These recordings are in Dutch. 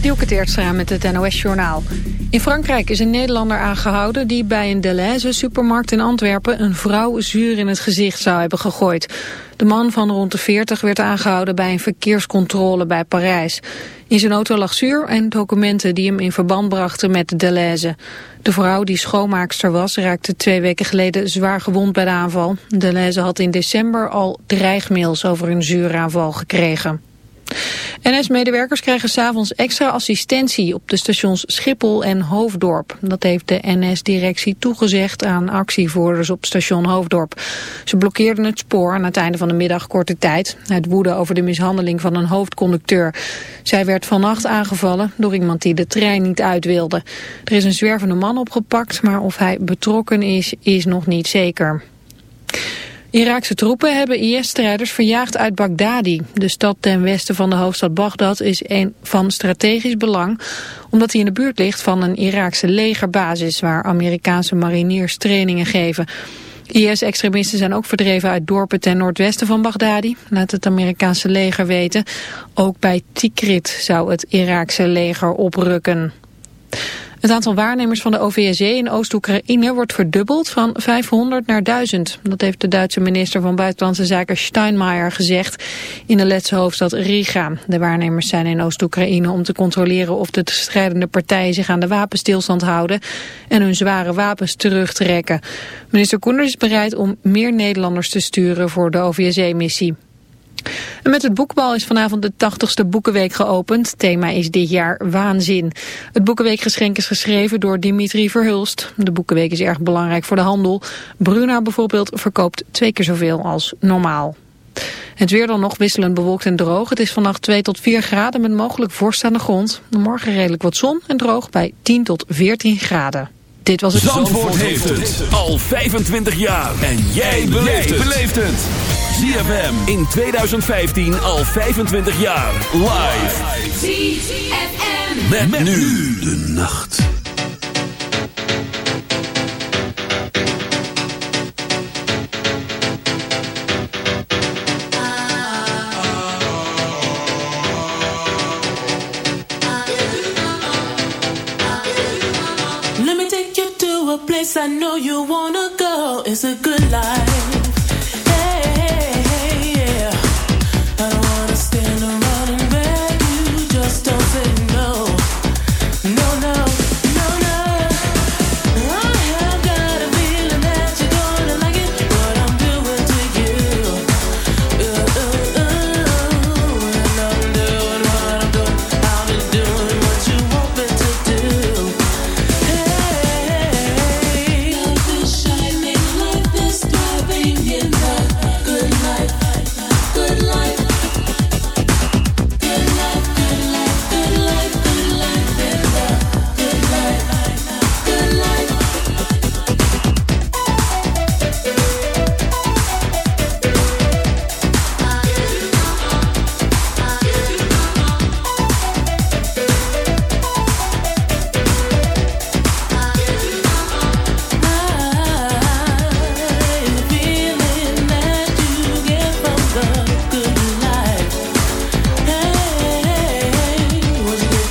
Dielke Teertstra met het NOS-journaal. In Frankrijk is een Nederlander aangehouden die bij een Deleuze supermarkt in Antwerpen een vrouw zuur in het gezicht zou hebben gegooid. De man van rond de 40 werd aangehouden bij een verkeerscontrole bij Parijs. In zijn auto lag zuur en documenten die hem in verband brachten met de Deleuze. De vrouw die schoonmaakster was raakte twee weken geleden zwaar gewond bij de aanval. Deleuze had in december al dreigmails over een zuuraanval gekregen. NS-medewerkers krijgen s'avonds extra assistentie op de stations Schiphol en Hoofddorp. Dat heeft de NS-directie toegezegd aan actievoerders op station Hoofddorp. Ze blokkeerden het spoor aan het einde van de middag korte tijd. Het woede over de mishandeling van een hoofdconducteur. Zij werd vannacht aangevallen door iemand die de trein niet uit wilde. Er is een zwervende man opgepakt, maar of hij betrokken is, is nog niet zeker. Iraakse troepen hebben IS-strijders verjaagd uit Baghdadi. De stad ten westen van de hoofdstad Bagdad is een van strategisch belang... omdat hij in de buurt ligt van een Iraakse legerbasis... waar Amerikaanse mariniers trainingen geven. IS-extremisten zijn ook verdreven uit dorpen ten noordwesten van Baghdadi... laat het Amerikaanse leger weten. Ook bij Tikrit zou het Iraakse leger oprukken. Het aantal waarnemers van de OVSE in Oost-Oekraïne wordt verdubbeld van 500 naar 1000. Dat heeft de Duitse minister van Buitenlandse Zaken Steinmeier gezegd in de Letse hoofdstad Riga. De waarnemers zijn in Oost-Oekraïne om te controleren of de strijdende partijen zich aan de wapenstilstand houden en hun zware wapens terugtrekken. Minister Koenders is bereid om meer Nederlanders te sturen voor de OVSE-missie. En met het boekbal is vanavond de 80ste Boekenweek geopend. Thema is dit jaar waanzin. Het Boekenweekgeschenk is geschreven door Dimitri Verhulst. De Boekenweek is erg belangrijk voor de handel. Bruna bijvoorbeeld verkoopt twee keer zoveel als normaal. Het weer dan nog wisselend bewolkt en droog. Het is vannacht 2 tot 4 graden met mogelijk vorst aan de grond. Morgen redelijk wat zon en droog bij 10 tot 14 graden. Dit was het... Zandvoort, heeft het al 25 jaar. En jij beleeft het. ZFM in 2015 al 25 jaar. Live. ZFM. Met, met nu de nacht. Let me take you to a place I know you wanna go. It's a good life.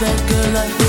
a girl.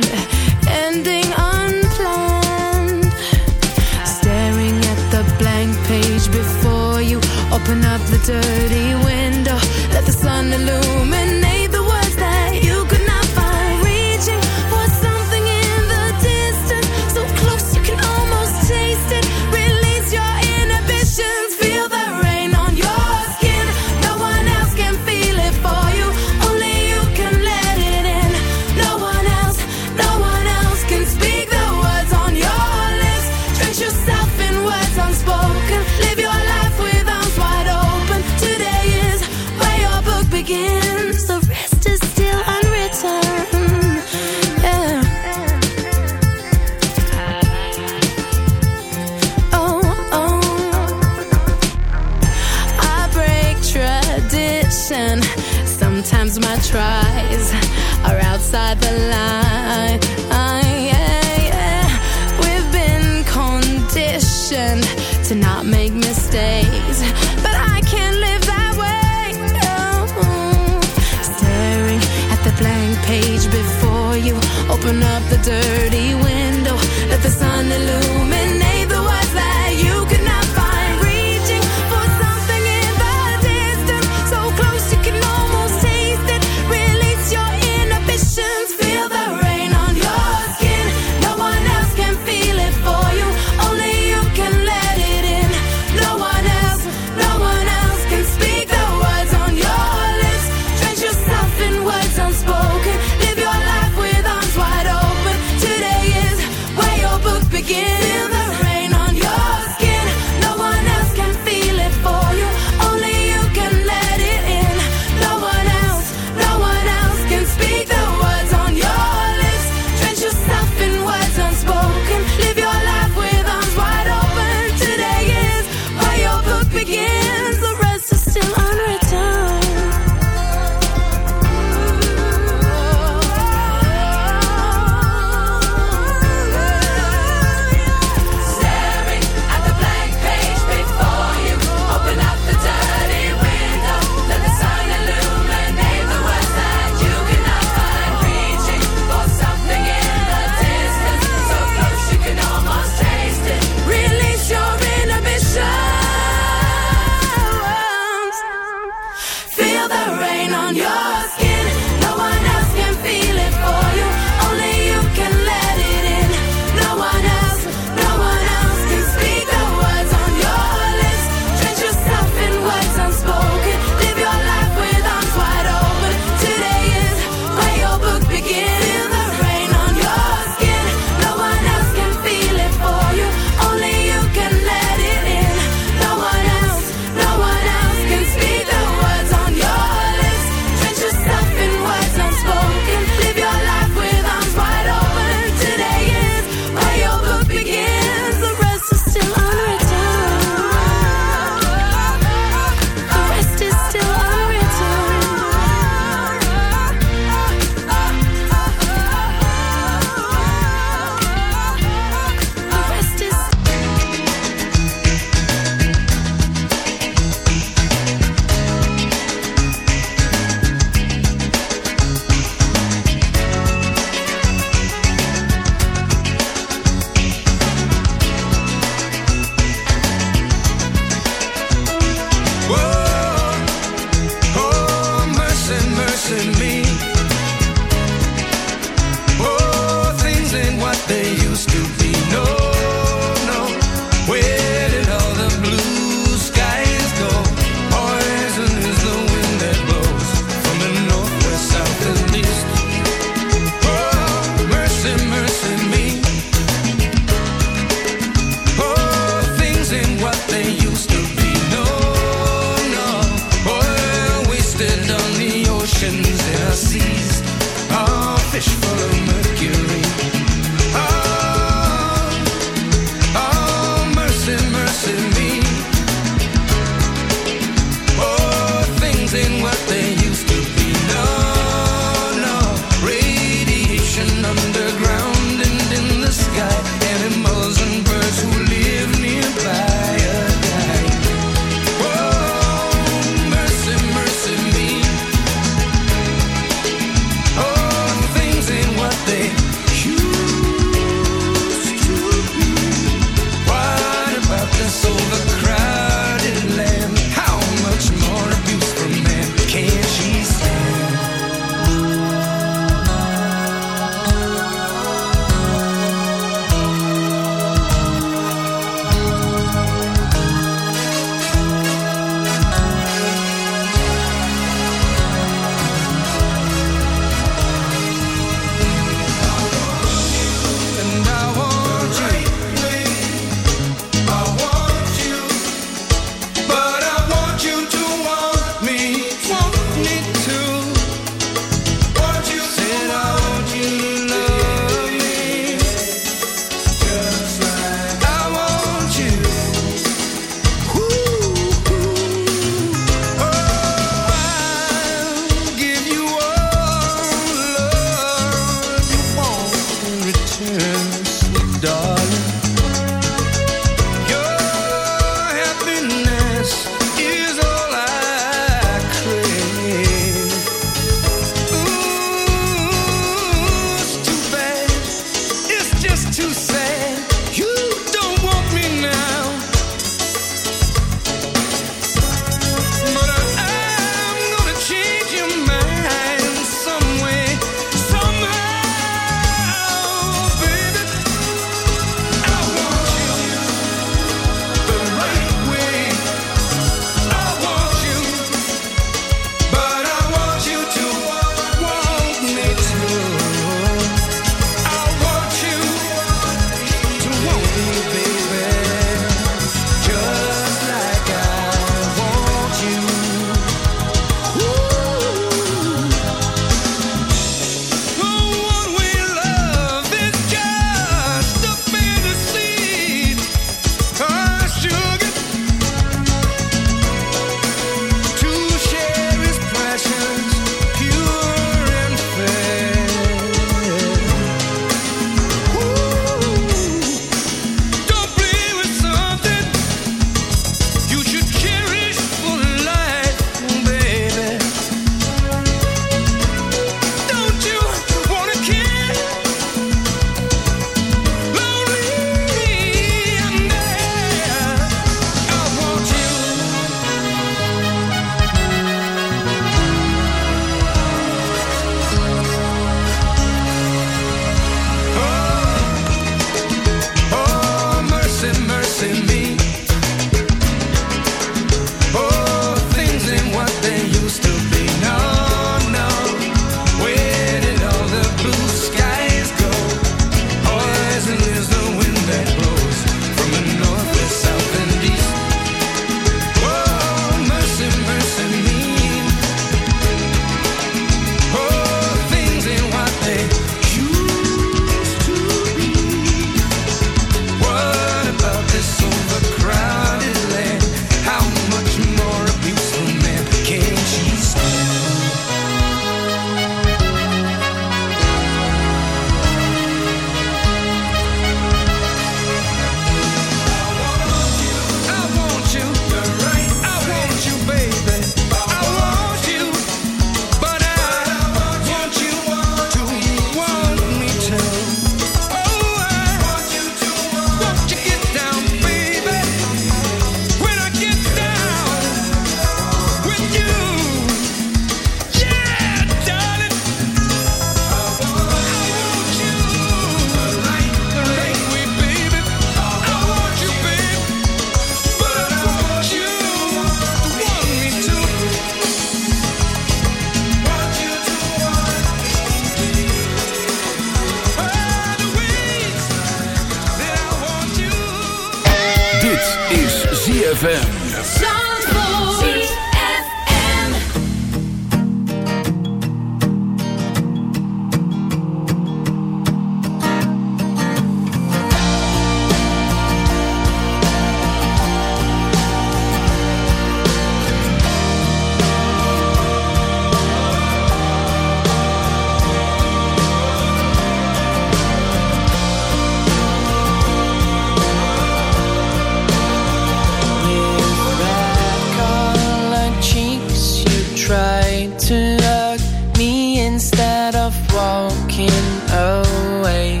Walking away.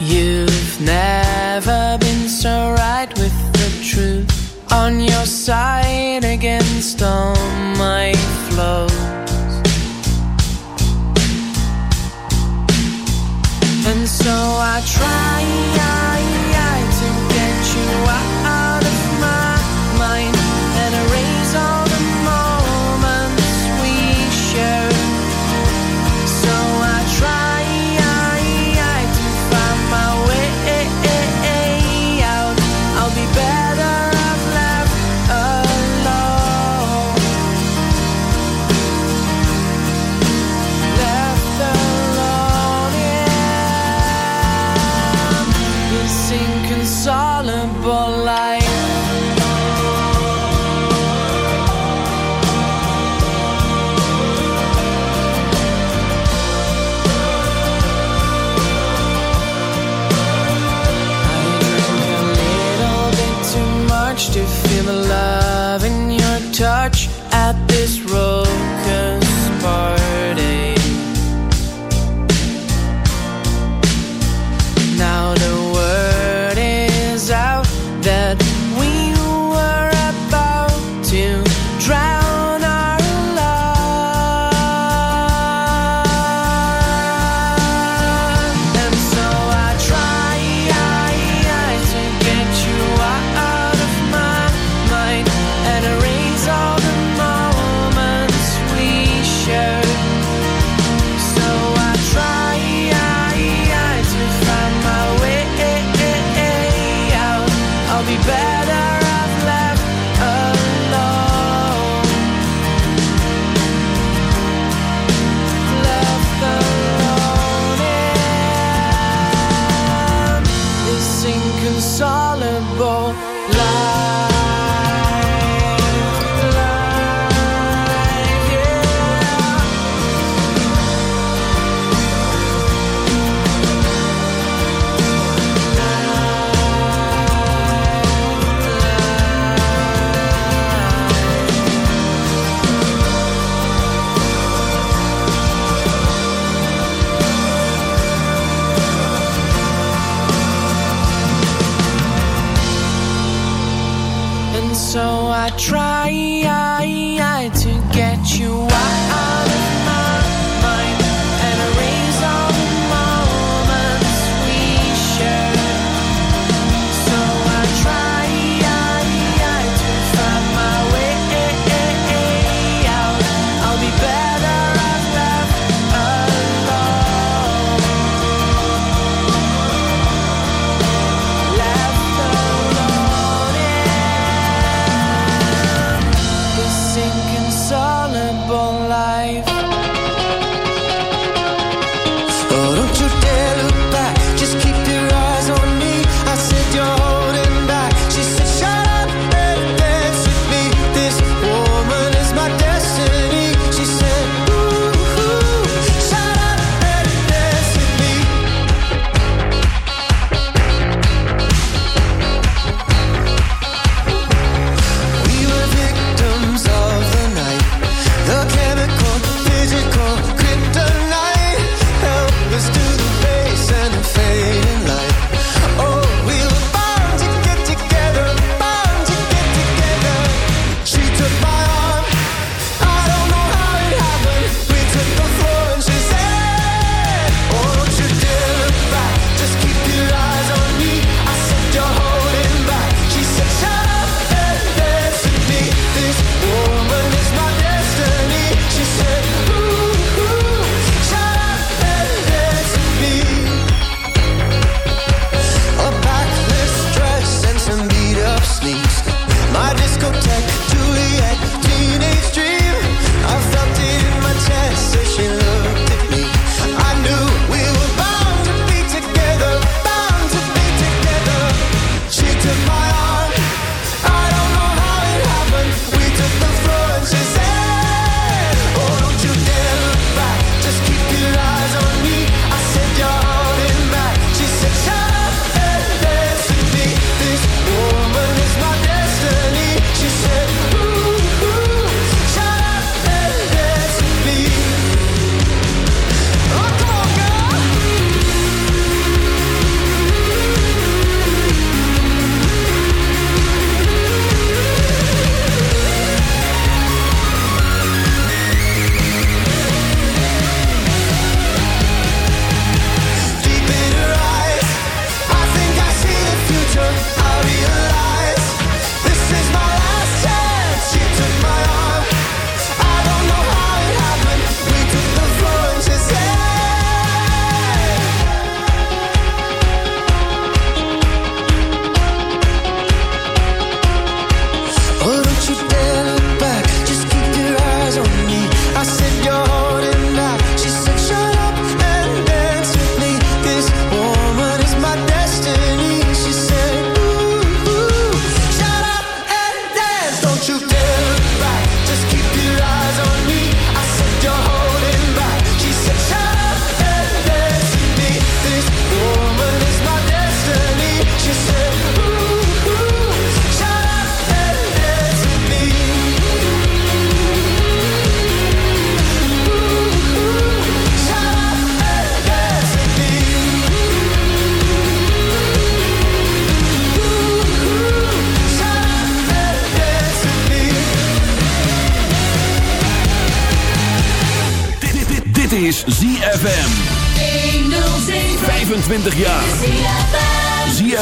You've never been so right with the truth on your side against all my flaws. And so I try.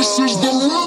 This is the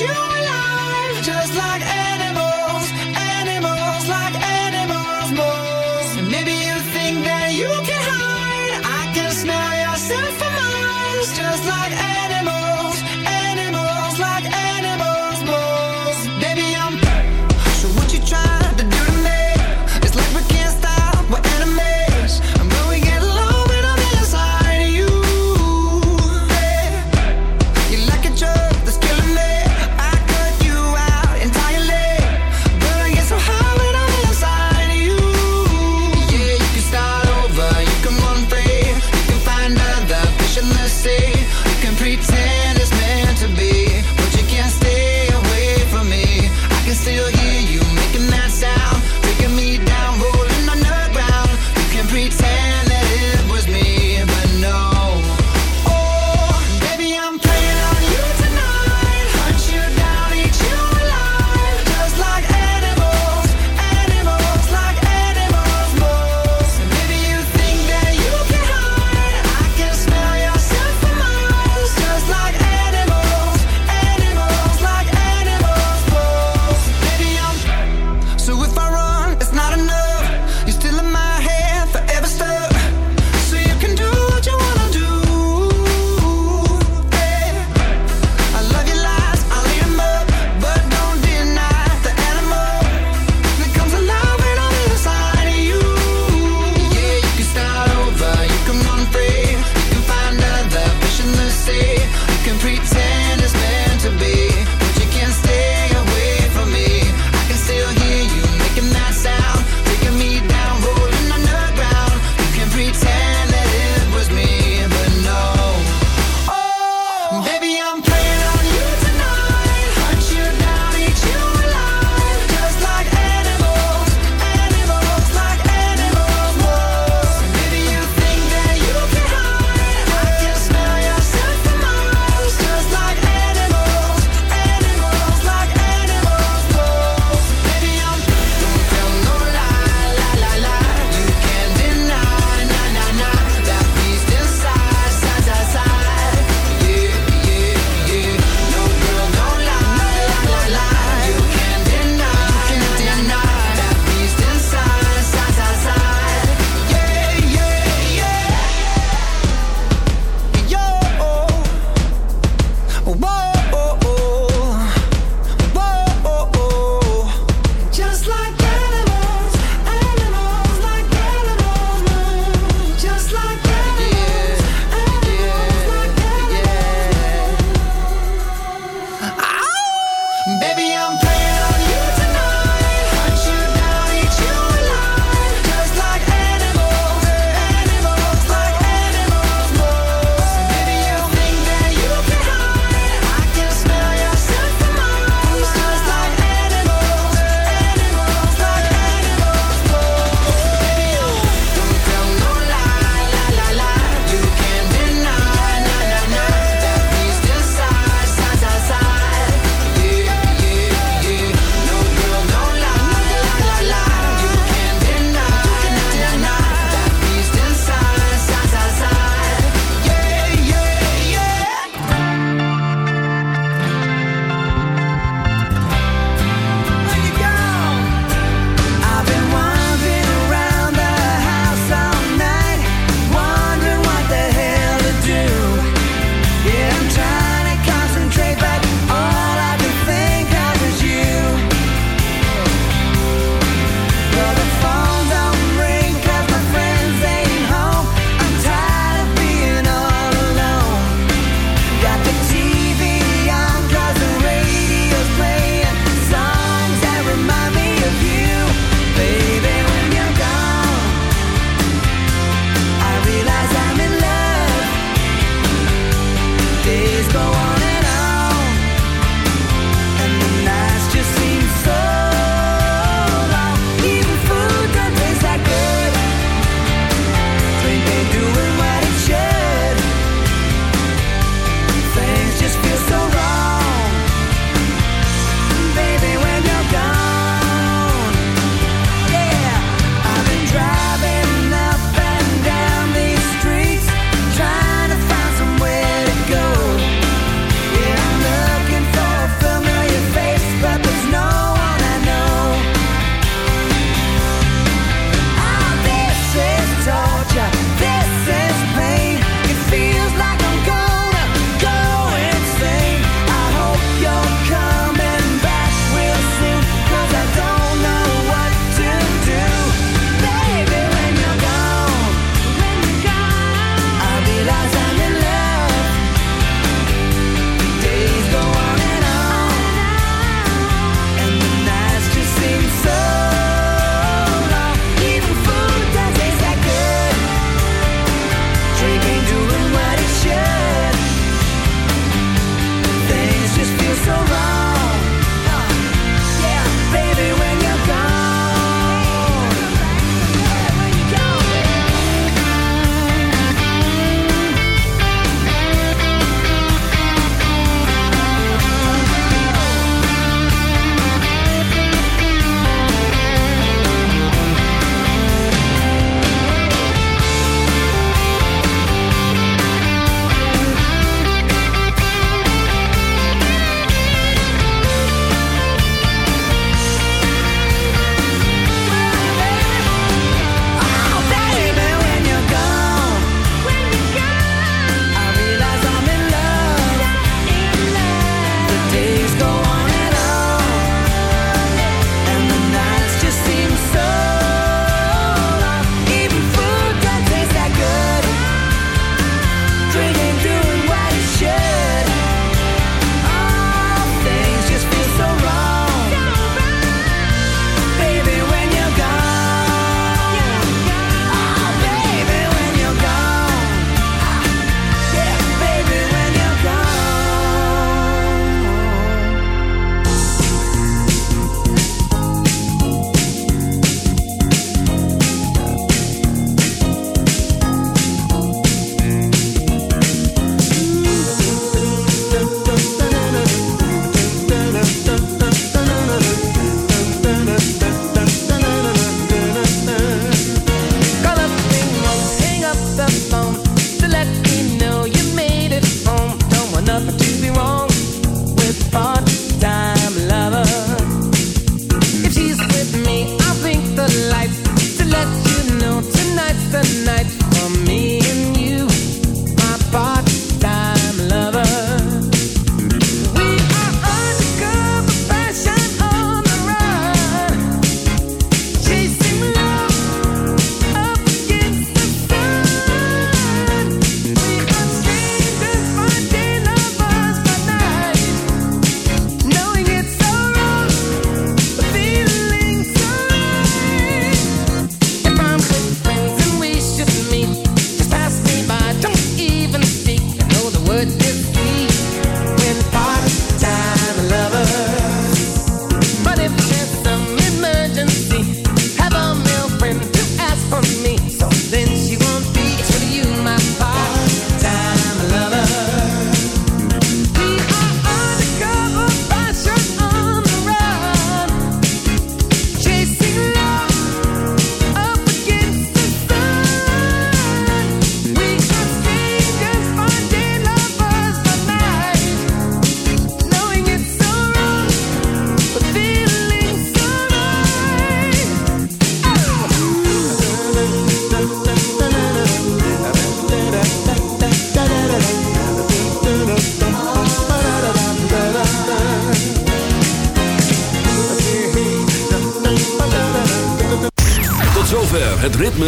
you